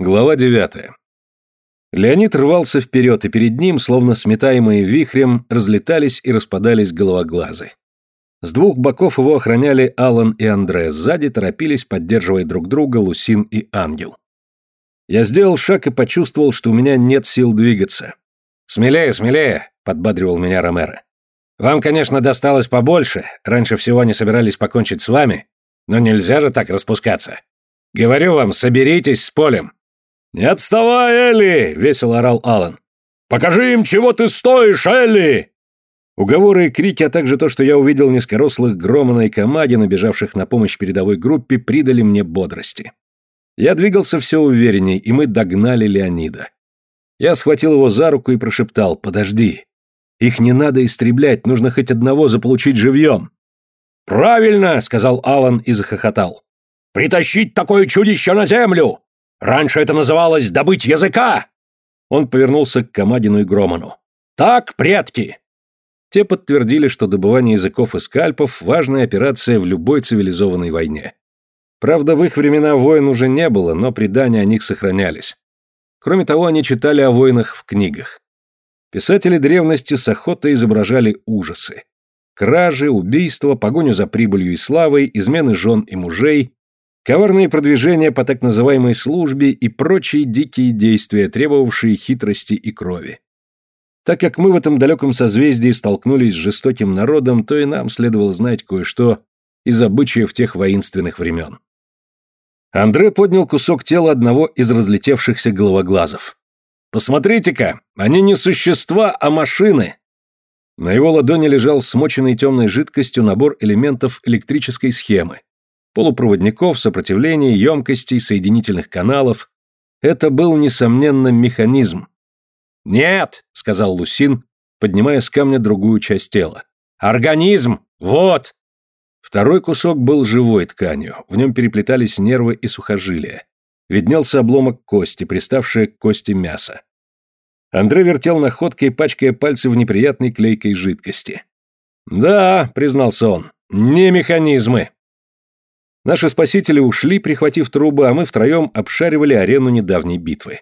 Глава девятая. Леонид рвался вперед, и перед ним, словно сметаемые вихрем, разлетались и распадались головоглазы. С двух боков его охраняли Алан и Андре, сзади торопились, поддерживая друг друга Лусин и Ангел. Я сделал шаг и почувствовал, что у меня нет сил двигаться. «Смелее, смелее!» — подбадривал меня Ромеро. «Вам, конечно, досталось побольше, раньше всего они собирались покончить с вами, но нельзя же так распускаться. Говорю вам, соберитесь с полем. «Не отставай, Элли!» — весело орал Алан. «Покажи им, чего ты стоишь, Элли!» Уговоры и крики, а также то, что я увидел низкорослых Громана и Камаги, набежавших на помощь передовой группе, придали мне бодрости. Я двигался все уверенней, и мы догнали Леонида. Я схватил его за руку и прошептал «Подожди! Их не надо истреблять, нужно хоть одного заполучить живьем!» «Правильно!» — сказал Алан и захохотал. «Притащить такое чудище на землю! Раньше это называлось «добыть языка!» Он повернулся к Камадину и Громану. «Так, предки!» Те подтвердили, что добывание языков и скальпов – важная операция в любой цивилизованной войне. Правда, в их времена войн уже не было, но предания о них сохранялись. Кроме того, они читали о войнах в книгах. Писатели древности с охотой изображали ужасы. Кражи, убийства, погоню за прибылью и славой, измены жен и мужей, коварные продвижения по так называемой службе и прочие дикие действия, требовавшие хитрости и крови. Так как мы в этом далеком созвездии столкнулись с жестоким народом, то и нам следовало знать кое-что из обычаев тех воинственных времен. Андре поднял кусок тела одного из разлетевшихся головоглазов. «Посмотрите-ка, они не существа, а машины!» На его ладони лежал смоченный темной жидкостью набор элементов электрической схемы, полупроводников, сопротивлений, емкостей, соединительных каналов. Это был, несомненно, механизм. «Нет», — сказал Лусин, поднимая с камня другую часть тела. «Организм! Вот!» Второй кусок был живой тканью, в нем переплетались нервы и сухожилия. Виднелся обломок кости, приставшая к кости мяса. Андрей вертел находкой, пачкая пальцы в неприятной клейкой жидкости. «Да», — признался он, — «не механизмы». Наши спасители ушли, прихватив трубы, а мы втроем обшаривали арену недавней битвы.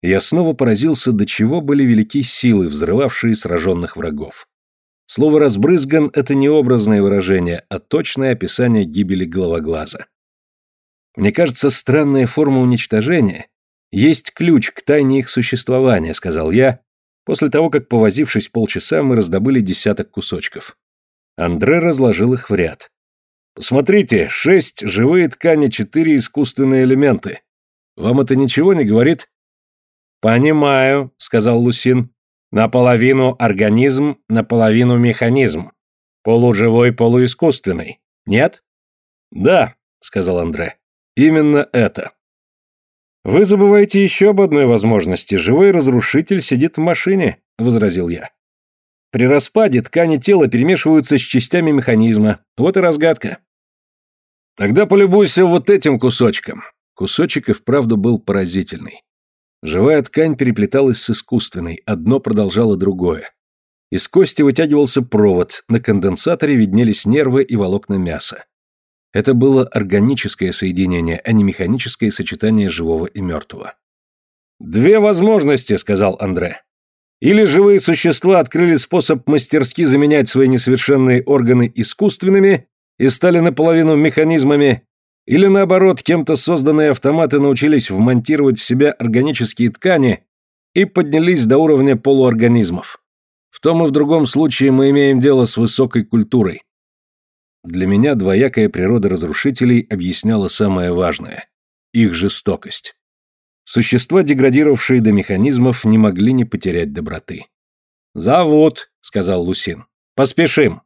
Я снова поразился, до чего были велики силы, взрывавшие сраженных врагов. Слово «разбрызган» — это не образное выражение, а точное описание гибели головоглаза. Мне кажется, странная форма уничтожения есть ключ к тайне их существования, сказал я, после того, как, повозившись полчаса, мы раздобыли десяток кусочков. Андре разложил их в ряд. Посмотрите, шесть живые ткани, четыре искусственные элементы. Вам это ничего не говорит? Понимаю, сказал Лусин. Наполовину организм, наполовину механизм. Полуживой, полуискусственный. Нет? Да, сказал Андре. Именно это. Вы забываете еще об одной возможности. Живой разрушитель сидит в машине, возразил я. При распаде ткани тела перемешиваются с частями механизма. Вот и разгадка. Тогда полюбуйся вот этим кусочком. Кусочек и вправду был поразительный. Живая ткань переплеталась с искусственной, одно продолжало другое. Из кости вытягивался провод, на конденсаторе виднелись нервы и волокна мяса. Это было органическое соединение, а не механическое сочетание живого и мертвого. «Две возможности», — сказал Андре. «Или живые существа открыли способ мастерски заменять свои несовершенные органы искусственными, и стали наполовину механизмами, или наоборот, кем-то созданные автоматы научились вмонтировать в себя органические ткани и поднялись до уровня полуорганизмов. В том и в другом случае мы имеем дело с высокой культурой. Для меня двоякая природа разрушителей объясняла самое важное – их жестокость. Существа, деградировавшие до механизмов, не могли не потерять доброты. «Зовут», — сказал Лусин. «Поспешим».